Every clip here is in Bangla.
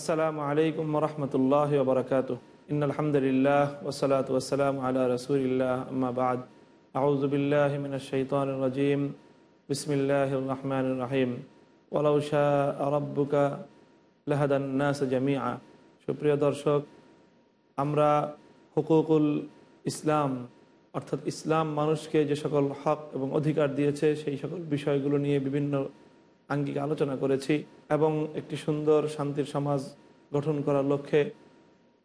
আসসালামু আলাইকুম রহমতুল্লাহ বরকাত ইন আলহামদুলিল্লাহ ওসলাত ওসালাম আলা রসুলিল্লাহ আম্মাবাদ আউজুবিল্লাহ মিনশাইতান রাজিম বিসমিল্লাহ রহমান রাহিম ওলাউশা আরব্বুকা লাহাদান্নাস জামিয়া সুপ্রিয় দর্শক আমরা হুকুকুল ইসলাম অর্থাৎ ইসলাম মানুষকে যে সকল হক এবং অধিকার দিয়েছে, সেই সকল বিষয়গুলো নিয়ে বিভিন্ন আঙ্গিক আলোচনা করেছি এবং একটি সুন্দর শান্তির সমাজ গঠন করার লক্ষ্যে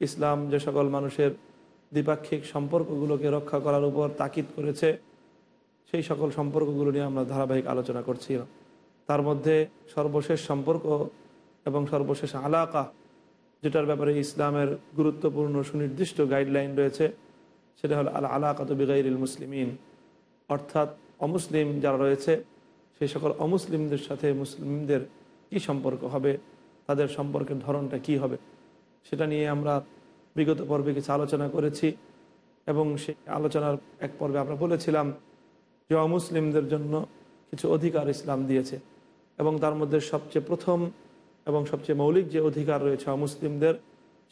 ইসলাম যে সকল মানুষের দ্বিপাক্ষিক সম্পর্কগুলোকে রক্ষা করার উপর তাকিদ করেছে, সেই সকল সম্পর্কগুলো নিয়ে আমরা ধারাবাহিক আলোচনা করছিলাম তার মধ্যে সর্বশেষ সম্পর্ক এবং সর্বশেষ আলাকা, যেটার ব্যাপারে ইসলামের গুরুত্বপূর্ণ সুনির্দিষ্ট গাইডলাইন রয়েছে, সেটা হলো আল আলাকাত বেগাইরুল মুসলিমিন। অর্থাৎ অমুসলিম যারা রয়েছে সেই সকল অমুসলিমদের সাথে মুসলিমদের কি সম্পর্ক হবে? তাদের সম্পর্কের ধরনটা কি হবে? সেটা নিয়ে আমরা বিগত পর্বে কিছু আলোচনা করেছি এবং সেই আলোচনার এক পর্বে আমরা বলেছিলাম যে অমুসলিমদের জন্য কিছু অধিকার ইসলাম দিয়েছে এবং তার মধ্যে সবচেয়ে প্রথম এবং সবচেয়ে মৌলিক যে অধিকার রয়েছে অমুসলিমদের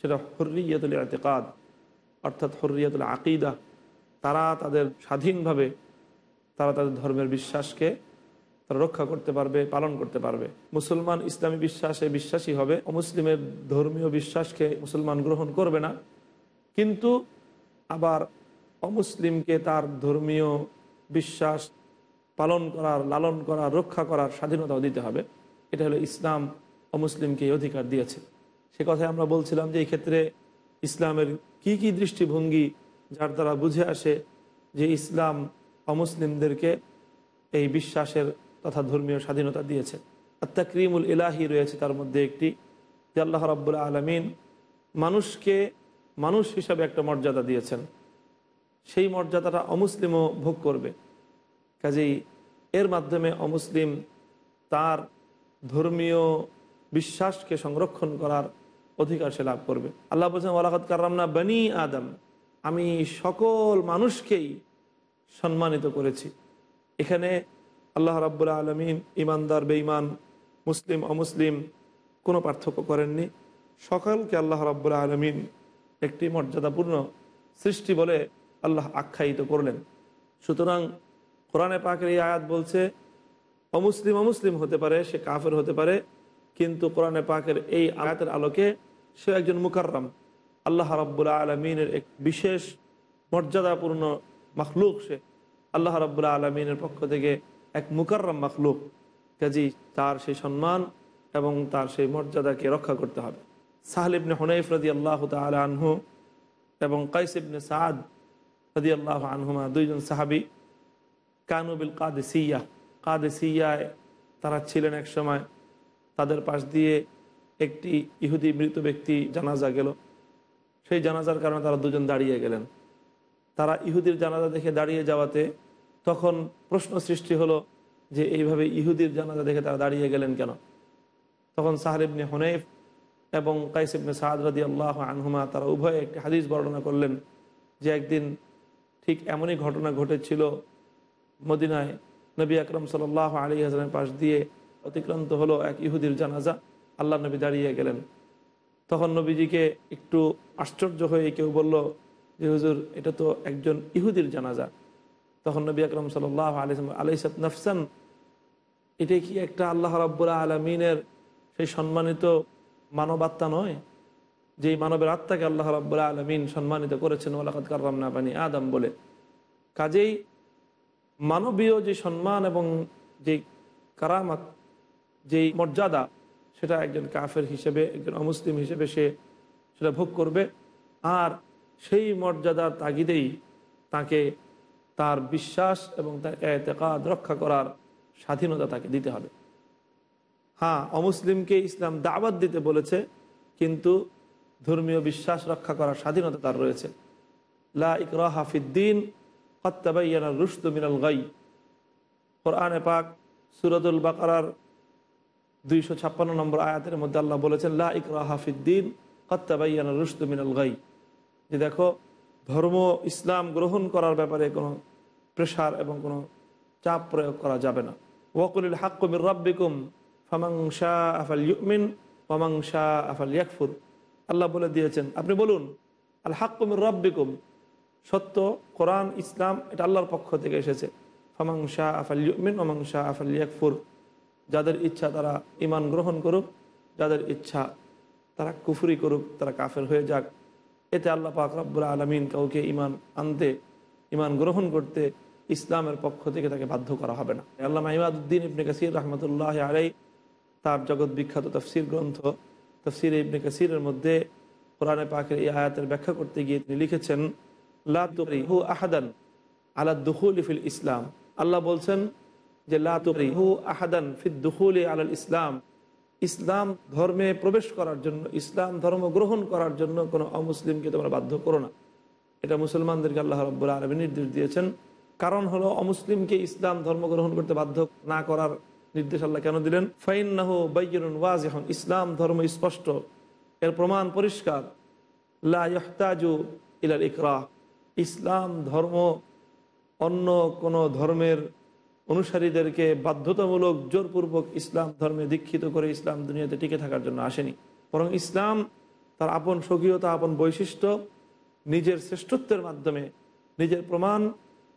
সেটা হর্রিয়াতুল এতেকাদ অর্থাৎ হর্রিয়াতুল আকিদা। তারা তাদের স্বাধীনভাবে, তারা তাদের ধর্মের বিশ্বাসকে তারা রক্ষা করতে পারবে, পালন করতে পারবে। মুসলমান ইসলামী বিশ্বাসে বিশ্বাসী হবে অমুসলিমের ধর্মীয় বিশ্বাসকে মুসলমান গ্রহণ করবে না। কিন্তু আবার অমুসলিমকে তার ধর্মীয় বিশ্বাস পালন করার, লালন করার, রক্ষা করার স্বাধীনতাও দিতে হবে। এটা হলো ইসলাম অমুসলিমকে অধিকার দিয়েছে। সে কথায় আমরা বলছিলাম যে এই ক্ষেত্রে ইসলামের কি কি দৃষ্টিভঙ্গি যার দ্বারা বুঝে আসে যে ইসলাম অমুসলিমদেরকে এই বিশ্বাসের তথা ধর্মীয় স্বাধীনতা দিয়েছে। আত্মাক্রিমুল ইলাহি রয়েছে তার মধ্যে একটি, যে আল্লাহ রাব্বুল আলমিন মানুষকে মানুষ হিসাবে একটা মর্যাদা দিয়েছেন। সেই মর্যাদাটা অমুসলিমও ভোগ করবে। কাজেই এর মাধ্যমে অমুসলিম তার ধর্মীয় বিশ্বাসকে সংরক্ষণ করার অধিকার সে লাভ করবে। আল্লাহ বলছেন ওলাকাত কারামনা বানি আদম। আমি সকল মানুষকেই সম্মানিত করেছি। এখানে আল্লাহ রাব্বুল্লাহ আলমিন ইমানদার বেঈমান, মুসলিম, অমুসলিম, কোনো পার্থক্য করেননি। সকলকে আল্লাহ রাব্বুল্লাহ আলমিন একটি মর্যাদাপূর্ণ সৃষ্টি বলে আল্লাহ আখ্যায়িত করলেন। সুতরাং কোরআনে পাকের এই আয়াত বলছে, অমুসলিম অমুসলিম হতে পারে, সে কাফের হতে পারে, কিন্তু কোরআনে পাকের এই আয়াতের আলোকে সে একজন মুকাররাম। আল্লাহ রাব্বুল্লাহ আলমিনের এক বিশেষ মর্যাদাপূর্ণ মখলুক সে। আল্লাহ রাব্বুল্লাহ আলমিনের পক্ষ থেকে এক মুকাররাম মখলুক। কাজী তার সেই সম্মান এবং তার সেই মর্যাদাকে রক্ষা করতে হবে। সাহল ইবনে হুনাইফ রদি আল্লাহ তাল আনহু এবং কাইস ইবনে সাদ রদি আল্লাহ আনহুমা দুইজন সাহাবি কানুবিল কাদেসিয়া। কাদেসিয়ায় তারা ছিলেন এক সময়। তাদের পাশ দিয়ে একটি ইহুদি মৃত ব্যক্তি জানাজা গেল। সেই জানাজার কারণে তারা দুজন দাঁড়িয়ে গেলেন। তারা ইহুদির জানাজা দেখে দাঁড়িয়ে যাওয়াতে তখন প্রশ্ন সৃষ্টি হলো যে এইভাবে ইহুদির জানাজা দেখে তারা দাঁড়িয়ে গেলেন কেন? তখন সাহারিবনে হনেফ এবং কাইসিবনে সাদ রাদি আল্লাহ আনহুমা তারা উভয়ে একটি হাদিস বর্ণনা করলেন যে একদিন ঠিক এমনই ঘটনা ঘটেছিল মদিনায় নবী আকরম সাল আলী হাজরের পাশ দিয়ে অতিক্রান্ত হলো এক ইহুদির জানাজা আল্লাহ নবী দাঁড়িয়ে গেলেন। তখন নবীজিকে একটু আশ্চর্য হয়ে কেউ বলল যে, হুজুর, এটা তো একজন ইহুদির জানাজা। তখন নবী আকরম সাল আলি আলিসাত নফসান এটাই কি একটা আল্লাহ রাব্বুল্লাহ আলমিনের সেই সম্মানিত মানবাত্মা নয়? যেই মানবের আত্মাকে আল্লাহ রাব্বুল্লাহ আলমিন সম্মানিত করেছেন ওলাকাত কার্রামনা পানি আদম বলে। কাজেই মানবীয় যে সম্মান এবং যে কারামাত, যেই মর্যাদা, সেটা একজন কাফের হিসেবে, একজন অমুসলিম হিসেবে সে সেটা ভোগ করবে। আর সেই মর্যাদার তাগিদেই তাকে তার বিশ্বাস এবং তার এতেকাদ রক্ষা করার স্বাধীনতা তাকে দিতে হবে। হ্যাঁ অমুসলিমকে ইসলাম দাওয়াত দিতে বলেছে, কিন্তু ধর্মীয় বিশ্বাস রক্ষা করার স্বাধীনতা তার রয়েছে। লা ইকরা হাফিদ্দিন হত্যাবাইয়ানা রুশদ মিনাল গাই। কোরআনে পাক সুরদুল বাকারার দুইশো ছাপ্পান্ন নম্বর আয়াতের মধ্যে আল্লাহ বলেছেন, লা ইকরা হাফিদ্দিন হত্যাবাইয়ানা রুশদ মিনাল গাই। যে দেখো ধর্ম ইসলাম গ্রহণ করার ব্যাপারে কোনো প্রেশার এবং কোনো চাপ প্রয়োগ করা যাবে না। ওয়াকুলিল হাক্কুমির রব্বিকুম ফামাং শাহ আফাল ইউমিন ফামাং শাহ আফাল ইয়াকফুর আল্লাহ বলে দিয়েছেন, আপনি বলুন, আল হাক্কুমির রব্বিকুম, সত্য, কোরআন, ইসলাম, এটা আল্লাহর পক্ষ থেকে এসেছে। ফামাং শাহ আফাল ইউমিন ওমাং শাহ আফাল ইয়াকফুর যাদের ইচ্ছা তারা ইমান গ্রহণ করুক, যাদের ইচ্ছা তারা কুফুরি করুক, তারা কাফের হয়ে যাক। এতে আল্লাহ পাক আলমিন কাউকে ইমান আনতে ইমান গ্রহণ করতে ইসলামের পক্ষ থেকে তাকে বাধ্য করা হবে না। আল্লাহ ইমাদুদ্দিন ইবনে কাসির রহমতুল্লাহ আলাই তার জগৎ বিখ্যাত তফসির গ্রন্থ, তফসির ইবনে কাসিরের মধ্যে কোরআনে পাকের এই আয়াতের ব্যাখ্যা করতে গিয়ে তিনি লিখেছেন হু আহাদান আলা দুহুল ফিল ইসলাম। আল্লাহ বলছেন যে হু আহাদান ফিদ দুহুল আলাল ইসলাম। ইসলাম ধর্মে প্রবেশ করার জন্য, ইসলাম ধর্ম গ্রহণ করার জন্য কোনো অমুসলিমকে তোমরা বাধ্য করো না। এটা মুসলমানদেরকে আল্লাহ রব্বুল আলমী নির্দেশ দিয়েছেন। কারণ হলো, অমুসলিমকে ইসলাম ধর্ম গ্রহণ করতে বাধ্য না করার নির্দেশ আল্লাহ কেন দিলেন? ফাইন্নাহ বাইয়ুন ওয়াজ এখন ইসলাম ধর্ম স্পষ্ট, এর প্রমাণ পরিষ্কার। লাহতাজু ইলাল ইকরা ইসলাম ধর্ম অন্য কোনো ধর্মের অনুসারীদেরকে বাধ্যতামূলক, জোরপূর্বক ইসলাম ধর্মে দীক্ষিত করে ইসলাম দুনিয়াতে টিকে থাকার জন্য আসেনি। বরং ইসলাম তার আপন স্বকীয়তা, আপন বৈশিষ্ট্য, নিজের শ্রেষ্ঠত্বের মাধ্যমে, নিজের প্রমাণ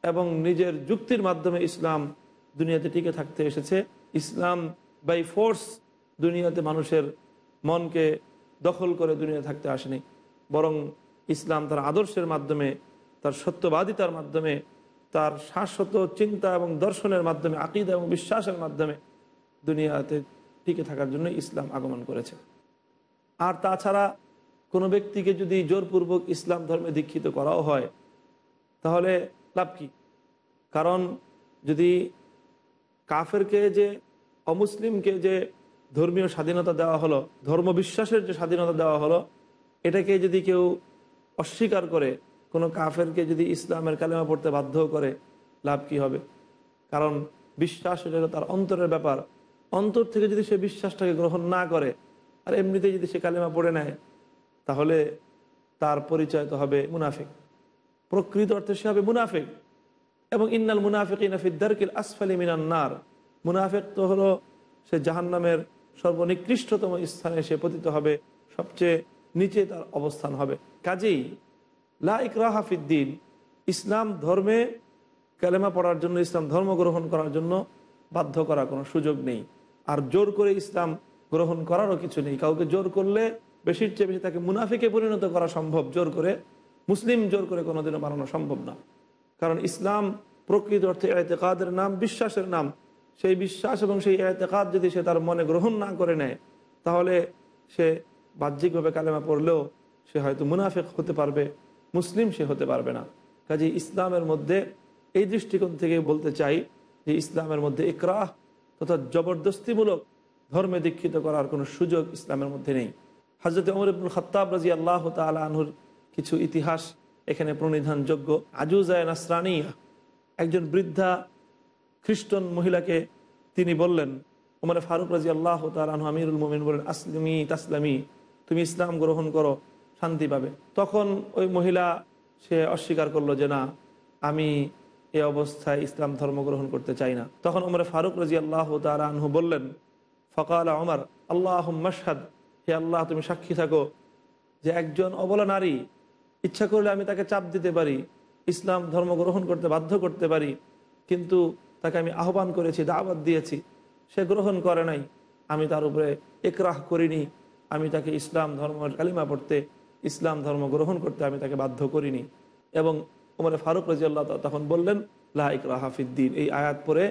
এবং নিজের যুক্তির মাধ্যমে ইসলাম দুনিয়াতে টিকে থাকতে এসেছে। ইসলাম বাই ফোর্স দুনিয়াতে মানুষের মনকে দখল করে দুনিয়া থাকতে আসেনি। বরং ইসলাম তার আদর্শের মাধ্যমে, তার সত্যবাদিতার মাধ্যমে তার শাশ্বত চিন্তা এবং দর্শনের মাধ্যমে, আকিদা এবং বিশ্বাসের মাধ্যমে দুনিয়াতে টিকে থাকার জন্য ইসলাম আগমন করেছে। আর তাছাড়া কোনো ব্যক্তিকে যদি জোরপূর্বক ইসলাম ধর্মে দীক্ষিত করাও হয়, তাহলে লাভ কি? কারণ যদি কাফেরকে যে, অমুসলিমকে যে ধর্মীয় স্বাধীনতা দেওয়া হলো ধর্ম বিশ্বাসের যে স্বাধীনতা দেওয়া হলো, এটাকে যদি কেউ অস্বীকার করে কোনো কাফেরকে যদি ইসলামের কালেমা পড়তে বাধ্য করে, লাভ কি হবে? কারণ বিশ্বাস এটা তার অন্তরের ব্যাপার। অন্তর থেকে যদি সে বিশ্বাসটাকে গ্রহণ না করে, আর এমনিতে যদি সে কালেমা পড়ে নেয়, তাহলে তার পরিচয় তো হবে মুনাফিক। প্রকৃত অর্থে সে হবে মুনাফিক। এবং ইন্নাল মুনাফিক ইনাফিদ্দারকিল আসফালি মিনান্নার মুনাফিক তো হলো সে জাহান্নামের সর্বনিকৃষ্টতম স্থানে সে পতিত হবে, সবচেয়ে নিচে তার অবস্থান হবে। কাজেই লা ইকরাহাফিদ্দিন ইসলাম ধর্মে কালেমা পড়ার জন্য, ইসলাম ধর্ম গ্রহণ করার জন্য বাধ্য করার কোনো সুযোগ নেই। আর জোর করে ইসলাম গ্রহণ করারও কিছু নেই। কাউকে জোর করলে বেশির চেয়ে বেশি তাকে মুনাফিকে পরিণত করা সম্ভব। জোর করে মুসলিম জোর করে কোনোদিনও বানানো সম্ভব না। কারণ ইসলাম প্রকৃত অর্থে এতেকাদের নাম, বিশ্বাসের নাম। সেই বিশ্বাস এবং সেই এতেকাদ যদি সে তার মনে গ্রহণ না করে নেয়, তাহলে সে বাহ্যিকভাবে কালেমা পড়লেও সে হয়তো মুনাফেক হতে পারবে। মুসলিম সে হতে পারবে না। কাজে ইসলামের মধ্যে এই দৃষ্টিকোণ থেকে বলতে চাই যে ইসলামের মধ্যে ইকরাহ তথা জবরদস্তিমূলক ধর্মে দীক্ষিত করার কোনো সুযোগ ইসলামের মধ্যে নেই। হজরত অমর ইবুল খত্তাব রাজি আল্লাহ তালা আনহুর কিছু ইতিহাস এখানে প্রণিধানযোগ্য। আজুজায় নাসরানিয়া একজন বৃদ্ধা খ্রিস্টান মহিলাকে তিনি বললেন, ওমর ফারুক রাজি আল্লাহ তালু আমিরুল মোমিন বলেন, আসলামি তাসলামি, তুমি ইসলাম গ্রহণ করো। শান্তি পাবে। তখন ওই মহিলা সে অস্বীকার করল যে, না, আমি এই অবস্থায় ইসলাম ধর্ম গ্রহণ করতে চাই না। তখন ওমর ফারুক রাজি আল্লাহ তালু বললেন, ফকাল ওমর আল্লাহ মশহাদ হে আল্লাহ, তুমি সাক্ষী থাকো যে একজন অবলা নারী, ইচ্ছা করলে আমি তাকে চাপ দিতে পারি, ইসলাম ধর্ম গ্রহণ করতে বাধ্য করতে পারি, কিন্তু তাকে আমি আহ্বান করেছি, দাওয়াত দিয়েছি, সে গ্রহণ করে নাই। আমি তার উপরে একরাহ করিনি। আমি তাকে ইসলাম ধর্মের কালিমা পড়তে ইসলাম ধর্ম গ্রহণ করতে আমি তাকে বাধ্য করিনি। এবং উমরে ফারুক রাজিয়াল্লাহ তখন বললেন, লা রাহাফিদ্দিন এই আয়াত পরে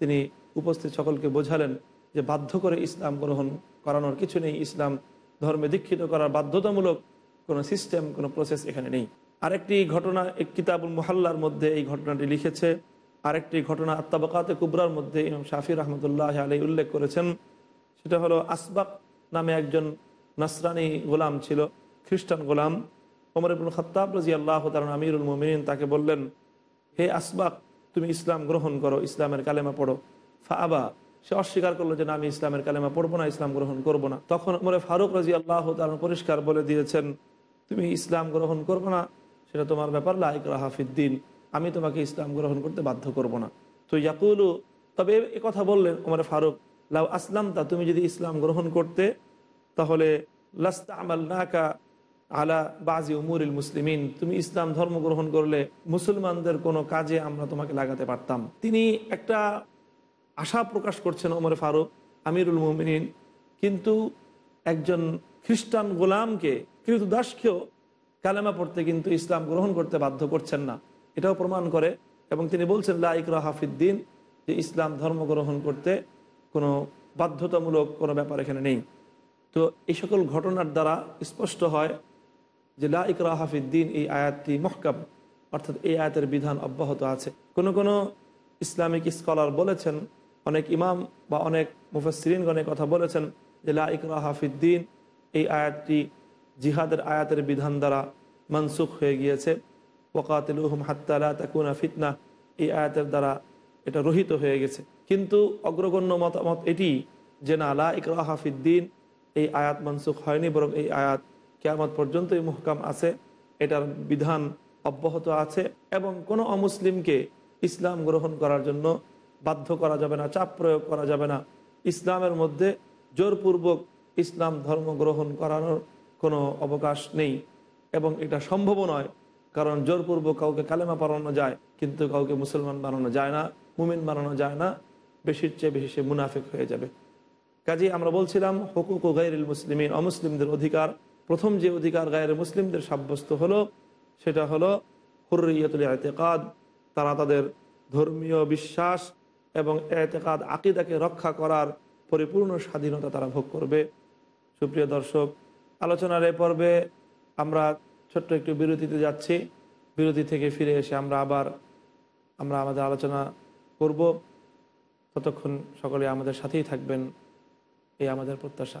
তিনি উপস্থিত সকলকে বোঝালেন যে বাধ্য করে ইসলাম গ্রহণ করানোর কিছু নেই। ইসলাম ধর্মে দীক্ষিত করার বাধ্যতামূলক কোনো সিস্টেম, কোনো প্রসেস এখানে নেই। আরেকটি ঘটনা কিতাবুল মোহাল্লার মধ্যে এই ঘটনাটি লিখেছে। আরেকটি ঘটনা আত্মাবাকাতে কুবরার মধ্যে ইমাম শাফি রহমতুল্লাহ আলী উল্লেখ করেছেন। সেটা হলো আসবাক নামে একজন নাসরানি গোলাম ছিল। খ্রিস্টান গোলাম ওমর ইবুল খত্তাব রাজি আল্লাহ আমিরুল মোমিন তাকে বললেন, হে আসবাক তুমি ইসলাম গ্রহণ করো, ইসলামের কালেমা পড়ো। ফা আবা সে অস্বীকার করল যে, না, আমি ইসলামের কালেমা পড়ব না, ইসলাম গ্রহণ করব না। তখন ওমরে ফারুক রাজি আল্লাহ তালন পরিষ্কার বলে দিয়েছেন, তুমি ইসলাম গ্রহণ করব না, সেটা তোমার ব্যাপার। লাইক রাহাফিদ্দিন আমি তোমাকে ইসলাম গ্রহণ করতে বাধ্য করব না। তো ইয়াকুলু, তবে এ কথা বললেন ওমর ফারুক, লাউ আসলাম তা তুমি যদি ইসলাম গ্রহণ করতে, তাহলে লাস্তা আমাল নাকা আলা বাজি উমুরিল মুসলিমিন। তুমি ইসলাম ধর্ম গ্রহণ করলে মুসলমানদের কোনো কাজে আমরা তোমাকে লাগাতে পারতাম। তিনি একটা আশা প্রকাশ করছেন ওমর ফারুক, আমিরুল মুমিনিন। কিন্তু একজন খ্রিস্টান গোলামকে কিন্তু দাসকেও কালেমা পড়তে কিন্তু ইসলাম গ্রহণ করতে বাধ্য করছেন না। এটাও প্রমাণ করে এবং তিনি বলছেন লাইকরা হাফিদ্দিন যে ইসলাম ধর্ম গ্রহণ করতে কোনো বাধ্যতামূলক কোনো ব্যাপার এখানে নেই। তো এই সকল ঘটনার দ্বারা স্পষ্ট হয় যে লা ইকরা হাফিদ্দিন এই আয়াতটি মহকাম। অর্থাৎ এই আয়াতের বিধান অব্যাহত আছে। কোন কোন ইসলামিক স্কলার বলেছেন, অনেক ইমাম বা অনেক মুফসরিনগণের কথা বলেছেন যে লা ইকরা হাফিদ্দিন এই আয়াতটি জিহাদের আয়াতের বিধান দ্বারা মানসুখ হয়ে গিয়েছে। ওকাতিলুহম হাত্তালা তাকুনা ফিতনা, এই আয়াতের দ্বারা এটা রহিত হয়ে গেছে। কিন্তু অগ্রগণ্য মতামত এটি যে না, লা ইকরা হাফিদ্দিন এই আয়াত মানসুখ হয়নি, বরং এই আয়াত কেয়ামত পর্যন্তই মুহকাম আছে, এটার বিধান অব্যাহত আছে এবং কোনো অমুসলিমকে ইসলাম গ্রহণ করার জন্য বাধ্য করা যাবে না, চাপ প্রয়োগ করা যাবে না। ইসলামের মধ্যে জোরপূর্বক ইসলাম ধর্ম গ্রহণ করানোর কোনো অবকাশ নেই এবং এটা সম্ভব নয়, কারণ জোরপূর্বক কাউকে কালেমা পড়ানো যায়, কিন্তু কাউকে মুসলমান বানানো যায় না, মুমিন বানানো যায় না, বেশির চেয়ে বেশি সে মুনাফিক হয়ে যাবে। কাজে আমরা বলছিলাম, হকুক গাইরুল মুসলিমিন, অমুসলিমদের অধিকার প্রথম যে অধিকার গায়ের মুসলিমদের সাব্যস্ত হলো, সেটা হলো হুর্রিয়াতুল এতেকাদ তারা তাদের ধর্মীয় বিশ্বাস এবং এতেকাদ আকিদাকে রক্ষা করার পরিপূর্ণ স্বাধীনতা তারা ভোগ করবে। সুপ্রিয় দর্শক, আলোচনার এ পর্বে আমরা ছোট্ট একটু বিরতিতে যাচ্ছি। বিরতি থেকে ফিরে এসে আমরা আবার, আমরা আমাদের আলোচনা করব। ততক্ষণ সকলে আমাদের সাথেই থাকবেন, এই আমাদের প্রত্যাশা।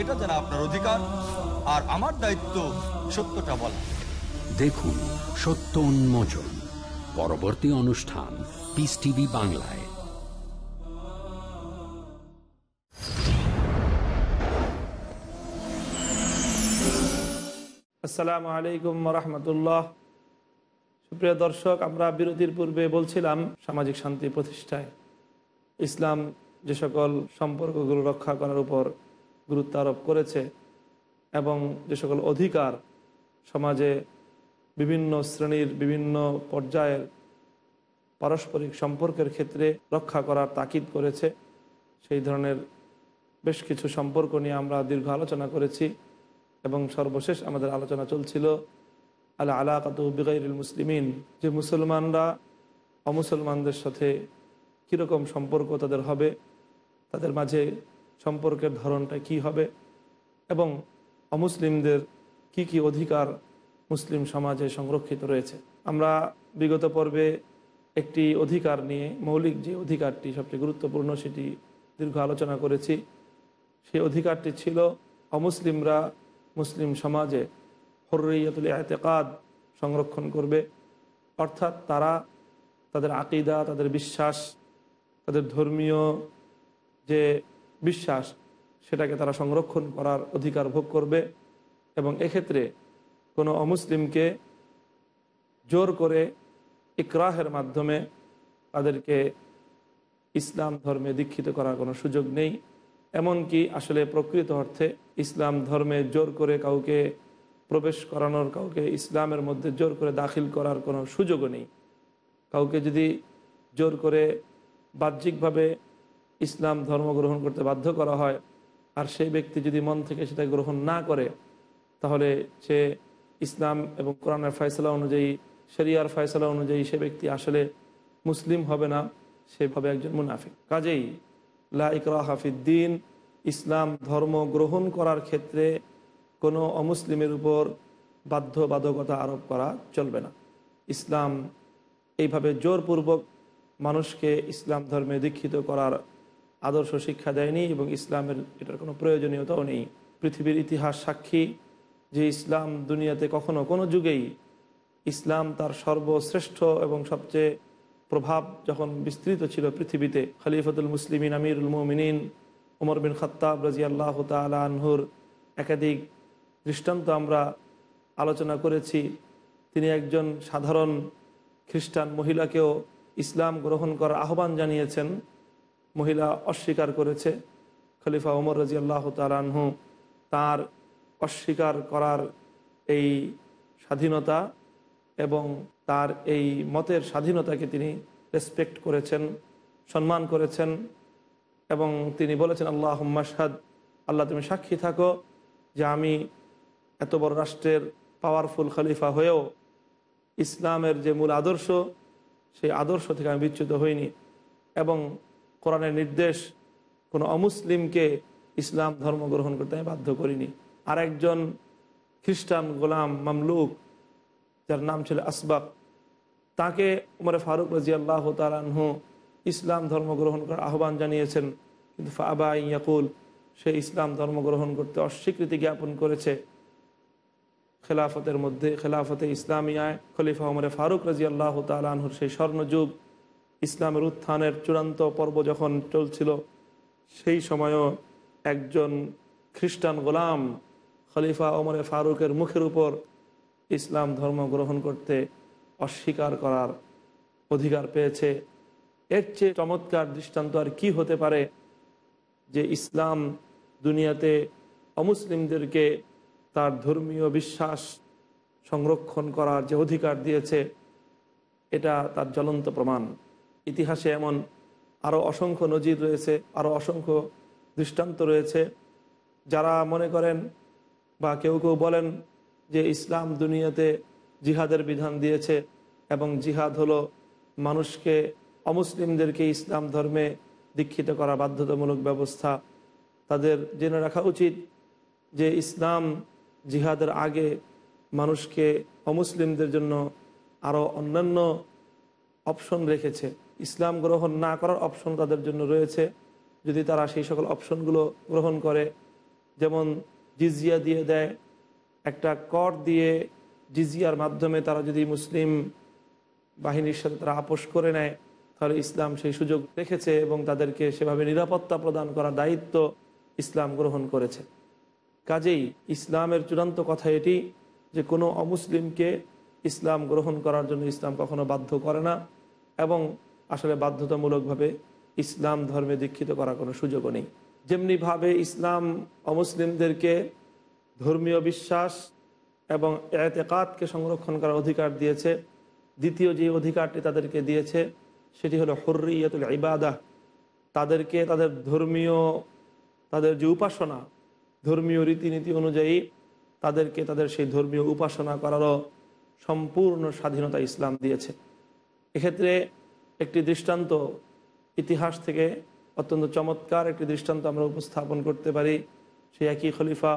এটা যেন আপনার অধিকার আর আমার দায়িত্ব সত্যটা বলা। দেখুন সত্য উন্মোচন পরবর্তী অনুষ্ঠান পিস টিভি বাংলায়। আসসালামু আলাইকুম রহমতুল্লাহ। সুপ্রিয় দর্শক আমরা বিরতির পূর্বে বলছিলাম সামাজিক শান্তি প্রতিষ্ঠায়। ইসলাম যে সকল সম্পর্কগুলো রক্ষা করার উপর গুরুত্ব আরোপ করেছে এবং যে সকল অধিকার সমাজে বিভিন্ন শ্রেণির বিভিন্ন পর্যায়ের পারস্পরিক সম্পর্কের ক্ষেত্রে রক্ষা করার তাকিদ করেছে, সেই ধরনের বেশ কিছু সম্পর্ক নিয়ে আমরা দীর্ঘ আলোচনা করেছি এবং সর্বশেষ আমাদের আলোচনা চলছিল আলা আলাকাত বিগাইরুল মুসলিমিন, যে মুসলমানরা অমুসলমানদের সাথে কীরকম সম্পর্ক তাদের হবে, তাদের মাঝে সম্পর্কের ধরনটা কি হবে এবং অমুসলিমদের কি কি অধিকার মুসলিম সমাজে সংরক্ষিত রয়েছে। আমরা বিগত পর্বে একটি অধিকার নিয়ে, মৌলিক যে অধিকারটি সবচেয়ে গুরুত্বপূর্ণ সেটি দীর্ঘ আলোচনা করেছি। সেই অধিকারটি ছিল অমুসলিমরা মুসলিম সমাজে হর্রিয়াতুল এতেকাদ সংরক্ষণ করবে। অর্থাৎ তারা তাদের আকিদা, তাদের বিশ্বাস, তাদের ধর্মীয় যে বিশ্বাস, সেটাকে তারা সংরক্ষণ করার অধিকার ভোগ করবে এবং এক্ষেত্রে কোনো অমুসলিমকে জোর করে ইকরাহের মাধ্যমে তাদেরকে ইসলাম ধর্মে দীক্ষিত করার কোনো সুযোগ নেই। এমনকি আসলে প্রকৃত অর্থে ইসলাম ধর্মে জোর করে কাউকে প্রবেশ করানোর, কাউকে ইসলামের মধ্যে জোর করে দাখিল করার কোনো সুযোগও নেই। কাউকে যদি জোর করে বাহ্যিকভাবে ইসলাম ধর্ম গ্রহণ করতে বাধ্য করা হয়। আর সেই ব্যক্তি যদি মন থেকে সেটা গ্রহণ না করে, তাহলে সে ইসলাম এবং কোরআনের ফয়সলা অনুযায়ী, শরিয়ার ফয়সলা অনুযায়ী সে ব্যক্তি আসলে মুসলিম হবে না সেভাবে একজন মুনাফিক। কাজেই লা ইকরা হাফিদ্দিন ইসলাম ধর্ম গ্রহণ করার ক্ষেত্রে কোনো অমুসলিমের উপর বাধ্যবাধকতা আরোপ করা চলবে না। ইসলাম এইভাবে জোরপূর্বক মানুষকে ইসলাম ধর্মে দীক্ষিত করার আদর্শ শিক্ষা দেয়নি এবং ইসলামের এটার কোনো প্রয়োজনীয়তাও নেই। পৃথিবীর ইতিহাস সাক্ষী যে ইসলাম দুনিয়াতে কখনো কোনো যুগেই ইসলাম তার সর্বশ্রেষ্ঠ এবং সবচেয়ে প্রভাব যখন বিস্তৃত ছিল পৃথিবীতে, খলিফতুল মুসলিমিন, আমিরুল মোমিনিন, উমর বিন খত্তাব রাজি আল্লাহ আনহুর একাধিক দৃষ্টান্ত আমরা আলোচনা করেছি। তিনি একজন সাধারণ খ্রিস্টান মহিলাকেও ইসলাম গ্রহণ করার আহ্বান জানিয়েছেন। মহিলা অস্বীকার করেছে। খলিফা ওমর রাজি আল্লাহ তালাহু তার অস্বীকার করার এই স্বাধীনতা এবং তার এই মতের স্বাধীনতাকে তিনি রেসপেক্ট করেছেন, সম্মান করেছেন এবং তিনি বলেছেন আল্লাহ মাসাদ আল্লাহ তুমি সাক্ষী থাকো যে আমি এত বড় রাষ্ট্রের পাওয়ারফুল খলিফা হয়েও ইসলামের যে মূল আদর্শ, সেই আদর্শ থেকে আমি বিচ্যুত হইনি এবং কোরআনের নির্দেশ, কোনো অমুসলিমকে ইসলাম ধর্ম গ্রহণ করতে আমি বাধ্য করিনি। আর একজন খ্রিস্টান গোলাম মামলুক, যার নাম ছিল আসবাক তাকে উমরে ফারুক রাজি আল্লাহ ইসলাম ধর্ম গ্রহণ করার আহ্বান জানিয়েছেন। কিন্তু ফাবা ইয়াকুল, সে ইসলাম ধর্ম গ্রহণ করতে অস্বীকৃতি জ্ঞাপন করেছে। খেলাফতের মধ্যে, খেলাফতে ইসলামিয়ায় খলিফা উমরে ফারুক রাজি আল্লাহ তালাহুর সেই স্বর্ণযুগ ইসলামের উত্থানের চূড়ান্ত পর্ব যখন চলছিল, সেই সময়ও একজন খ্রিস্টান গোলাম খলিফা ওমরে ফারুকের মুখের উপর ইসলাম ধর্ম গ্রহণ করতে অস্বীকার করার অধিকার পেয়েছে। এর চেয়ে চমৎকার দৃষ্টান্ত আর কি হতে পারে যে ইসলাম দুনিয়াতে অমুসলিমদেরকে তার ধর্মীয় বিশ্বাস সংরক্ষণ করার যে অধিকার দিয়েছে, এটা তার জ্বলন্ত প্রমাণ। ইতিহাসে এমন আরও অসংখ্য নজির রয়েছে আরও অসংখ্য দৃষ্টান্ত রয়েছে, যারা মনে করেন বা কেউ কেউ বলেন যে ইসলাম দুনিয়াতে জিহাদের বিধান দিয়েছে এবং জিহাদ হলো মানুষকে, অমুসলিমদেরকে ইসলাম ধর্মে দীক্ষিত করা বাধ্যতামূলক ব্যবস্থা। তাদের জেনে রাখা উচিত যে ইসলাম জিহাদের আগে মানুষকে অমুসলিমদের জন্য আরও অন্যান্য অপশন রেখেছে। ইসলাম গ্রহণ না করার অপশন তাদের জন্য রয়েছে। যদি তারা সেই সকল অপশনগুলো গ্রহণ করে, যেমন জিজিয়া দিয়ে দেয়, একটা কর দিয়ে জিজিয়ার মাধ্যমে তারা যদি মুসলিম বাহিনীর সাথে তারা আপোষ করে নেয়, তাহলে ইসলাম সেই সুযোগ রেখেছে এবং তাদেরকে সেভাবে নিরাপত্তা প্রদান করার দায়িত্ব ইসলাম গ্রহণ করেছে। কাজেই ইসলামের চূড়ান্ত কথা এটি যে কোনো অমুসলিমকে ইসলাম গ্রহণ করার জন্য ইসলাম কখনো বাধ্য করে না এবং আসলে বাধ্যতামূলকভাবে ইসলাম ধর্মে দীক্ষিত করার কোনো সুযোগও নেই। যেমনিভাবে ইসলাম অমুসলিমদেরকে ধর্মীয় বিশ্বাস এবং এতেকাতকে সংরক্ষণ করার অধিকার দিয়েছে, দ্বিতীয় যে অধিকারটি তাদেরকে দিয়েছে, সেটি হলো হর্রিয়তুল ইবাদা। তাদেরকে তাদের ধর্মীয়, তাদের যে উপাসনা, ধর্মীয় রীতিনীতি অনুযায়ী তাদেরকে তাদের সেই ধর্মীয় উপাসনা করারও সম্পূর্ণ স্বাধীনতা ইসলাম দিয়েছে। এক্ষেত্রে একটি দৃষ্টান্ত ইতিহাস থেকে অত্যন্ত চমৎকার একটি দৃষ্টান্ত আমরা উপস্থাপন করতে পারি। সেই একই খলিফা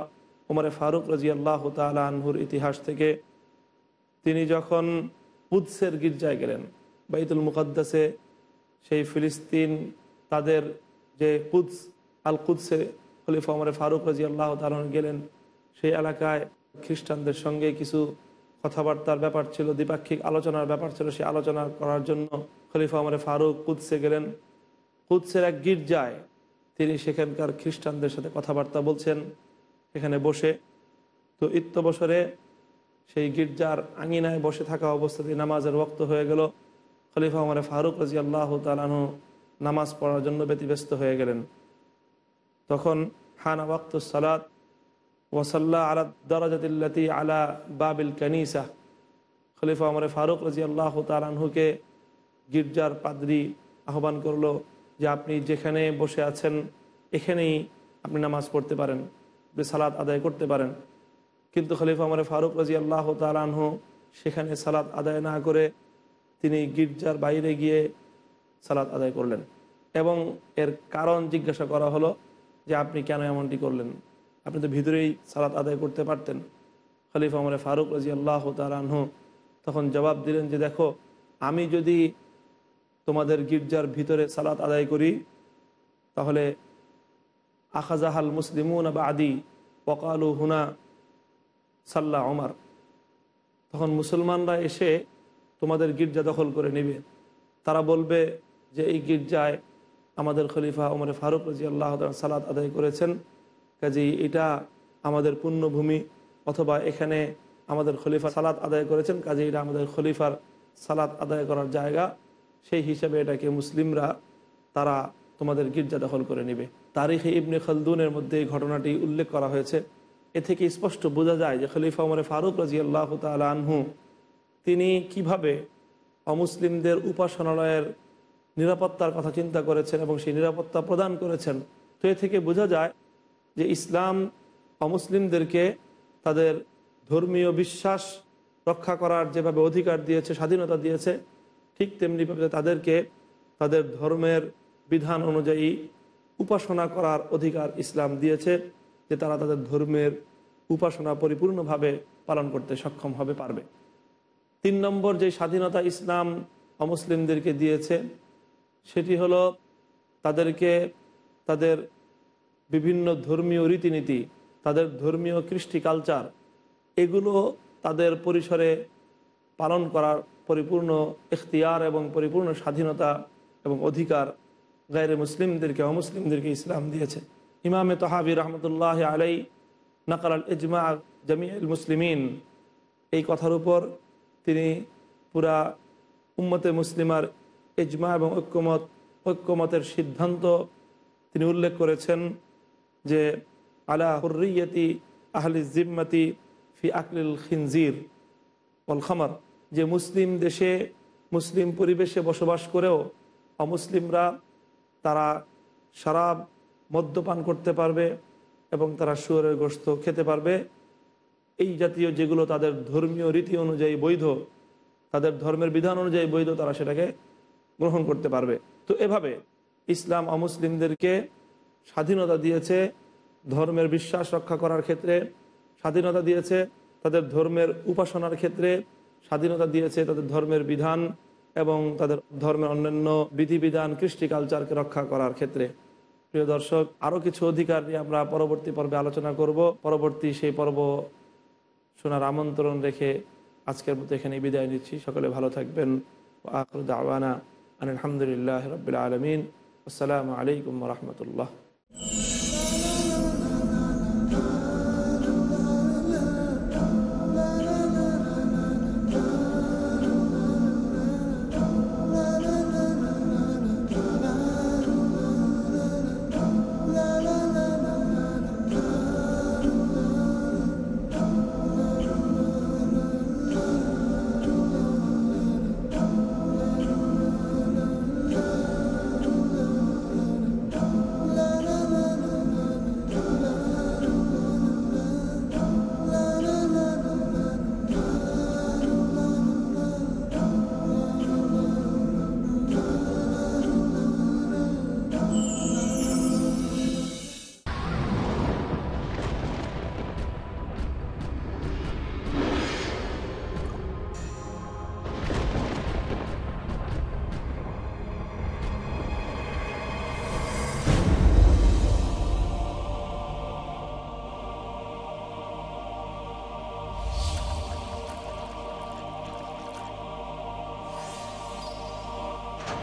ওমরে ফারুক রাজি আল্লাহ তালা আনহুর ইতিহাস থেকে। তিনি যখন কুদসের গির্জায় গেলেন, বাইতুল মুকদ্দাসে, সেই ফিলিস্তিন তাদের যে কুদস আল কুদসে খলিফা উমরে ফারুক রাজি আল্লাহ তালন গেলেন, সেই এলাকায় খ্রিস্টানদের সঙ্গে কিছু কথাবার্তার ব্যাপার ছিল, দ্বিপাক্ষিক আলোচনার ব্যাপার ছিল, সেই আলোচনা করার জন্য খলিফা ওমরে ফারুক কুদসে গেলেন। কুদসের এক গির্জায় তিনি সেখানকার খ্রিস্টানদের সাথে কথাবার্তা বলছেন, এখানে বসে। তো ইত্য বছরে সেই গির্জার আঙিনায় বসে থাকা অবস্থাতে নামাজের ওক্ত হয়ে গেল। খলিফা উমরে ফারুক রাজি আল্লাহ তালানু নামাজ পড়ার জন্য ব্যতিব্যস্ত হয়ে গেলেন। তখন হানা ওয়াক্ত সালাত ওয়াসাল্লাহ আলা দরাজাতিল্লাতি আলা বাবিল কানিসা। খলিফা উমরে ফারুক রাজি আল্লাহ তালানহুকে গির্জার পাদ্রি আহ্বান করল যে আপনি যেখানে বসে আছেন, এখানেই আপনি নামাজ পড়তে পারেন আপনি সালাদ আদায় করতে পারেন। কিন্তু খলিফা আমার ফারুক রাজি আল্লাহ তালানহ সেখানে সালাদ আদায় না করে তিনি গির্জার বাইরে গিয়ে সালাদ আদায় করলেন এবং এর কারণ জিজ্ঞাসা করা হলো যে আপনি কেন এমনটি করলেন? আপনি তো ভিতরেই সালাদ আদায় করতে পারতেন। খলিফা আমার ফারুক রাজি আল্লাহ তালানহ তখন জবাব দিলেন যে দেখো, আমি যদি তোমাদের গির্জার ভিতরে সালাত আদায় করি, তাহলে আখাজাহাল মুসলিমুন বা আদি পকালু হুনা সাল্লাহ ওমার। তখন মুসলমানরা এসে তোমাদের গির্জা দখল করে নেবে। তারা বলবে যে এই গির্জায় আমাদের খলিফা ওমরে ফারুক রাজি আল্লাহ সালাত আদায় করেছেন, কাজেই এটা আমাদের পুণ্যভূমি অথবা এখানে আমাদের খলিফা সালাত আদায় করেছেন কাজে এটা আমাদের খলিফার সালাত আদায় করার জায়গা। সেই হিসাবে এটাকে মুসলিমরা তারা তোমাদের গির্জা দখল করে নেবে। তারিখে ইবনে খালদুনের মধ্যে এই ঘটনাটি উল্লেখ করা হয়েছে। এ থেকে স্পষ্ট বোঝা যায় যে খলিফা উমরে ফারুক রাজি আল্লাহ আনহু, তিনি কীভাবে অমুসলিমদের উপাসনালয়ের নিরাপত্তার কথা চিন্তা করেছেন এবং সেই নিরাপত্তা প্রদান করেছেন। তো এ থেকে বোঝা যায় যে ইসলাম অমুসলিমদেরকে তাদের ধর্মীয় বিশ্বাস রক্ষা করার যেভাবে অধিকার দিয়েছে, স্বাধীনতা দিয়েছে ঠিক তেমনিভাবে তাদেরকে তাদের ধর্মের বিধান অনুযায়ী উপাসনা করার অধিকার ইসলাম দিয়েছে যে তারা তাদের ধর্মের উপাসনা পরিপূর্ণভাবে পালন করতে সক্ষম হবে, পারবে। তিন নম্বর যে স্বাধীনতা ইসলাম অমুসলিমদেরকে দিয়েছে, সেটি হলো তাদেরকে তাদের বিভিন্ন ধর্মীয় রীতিনীতি, তাদের ধর্মীয় কৃষ্টি কালচার, এগুলো তাদের পরিসরে পালন করার পরিপূর্ণ এখতিয়ার এবং পরিপূর্ণ স্বাধীনতা এবং অধিকার গায়ের মুসলিমদেরকে, অমুসলিমদেরকে ইসলাম দিয়েছে। ইমামে তহাবি রহমতুল্লাহ আলাই নাকাল আল ইজমা জামিয়াল মুসলিমিন। এই কথার উপর তিনি পুরা উম্মতে মুসলিমার ইজমা এবং ঐক্যমত, ঐক্যমতের সিদ্ধান্ত তিনি উল্লেখ করেছেন যে, আলা হুর্রিয়তি আহলি জিম্মতি ফি আকলিল খিনজির ওল খামার। যে মুসলিম দেশে, মুসলিম পরিবেশে বসবাস করেও অমুসলিমরা তারা শরাব মদ্যপান করতে পারবে এবং তারা শুয়ারের গোস্ত খেতে পারবে। এই জাতীয় যেগুলো তাদের ধর্মীয় রীতি অনুযায়ী বৈধ, তাদের ধর্মের বিধান অনুযায়ী বৈধ, তারা সেটাকে গ্রহণ করতে পারবে। তো এভাবে ইসলাম অমুসলিমদেরকে স্বাধীনতা দিয়েছে, ধর্মের বিশ্বাস রক্ষা করার ক্ষেত্রে স্বাধীনতা দিয়েছে, তাদের ধর্মের উপাসনার ক্ষেত্রে স্বাধীনতা দিয়েছে, তাদের ধর্মের বিধান এবং তাদের ধর্মের অন্যান্য বিধিবিধান, কৃষ্টি কালচারকে রক্ষা করার ক্ষেত্রে। প্রিয় দর্শক আরও কিছু অধিকার নিয়ে আমরা পরবর্তী পর্বে আলোচনা করব। পরবর্তী সেই পর্ব শোনার আমন্ত্রণ রেখে আজকের মতো এখানে বিদায় নিচ্ছি। সকলে ভালো থাকবেন। আখরুদ আওয়ানা আলহামদুলিল্লাহ রবিল আলমিন। আসসালামু আলাইকুম রহমতুল্লাহ।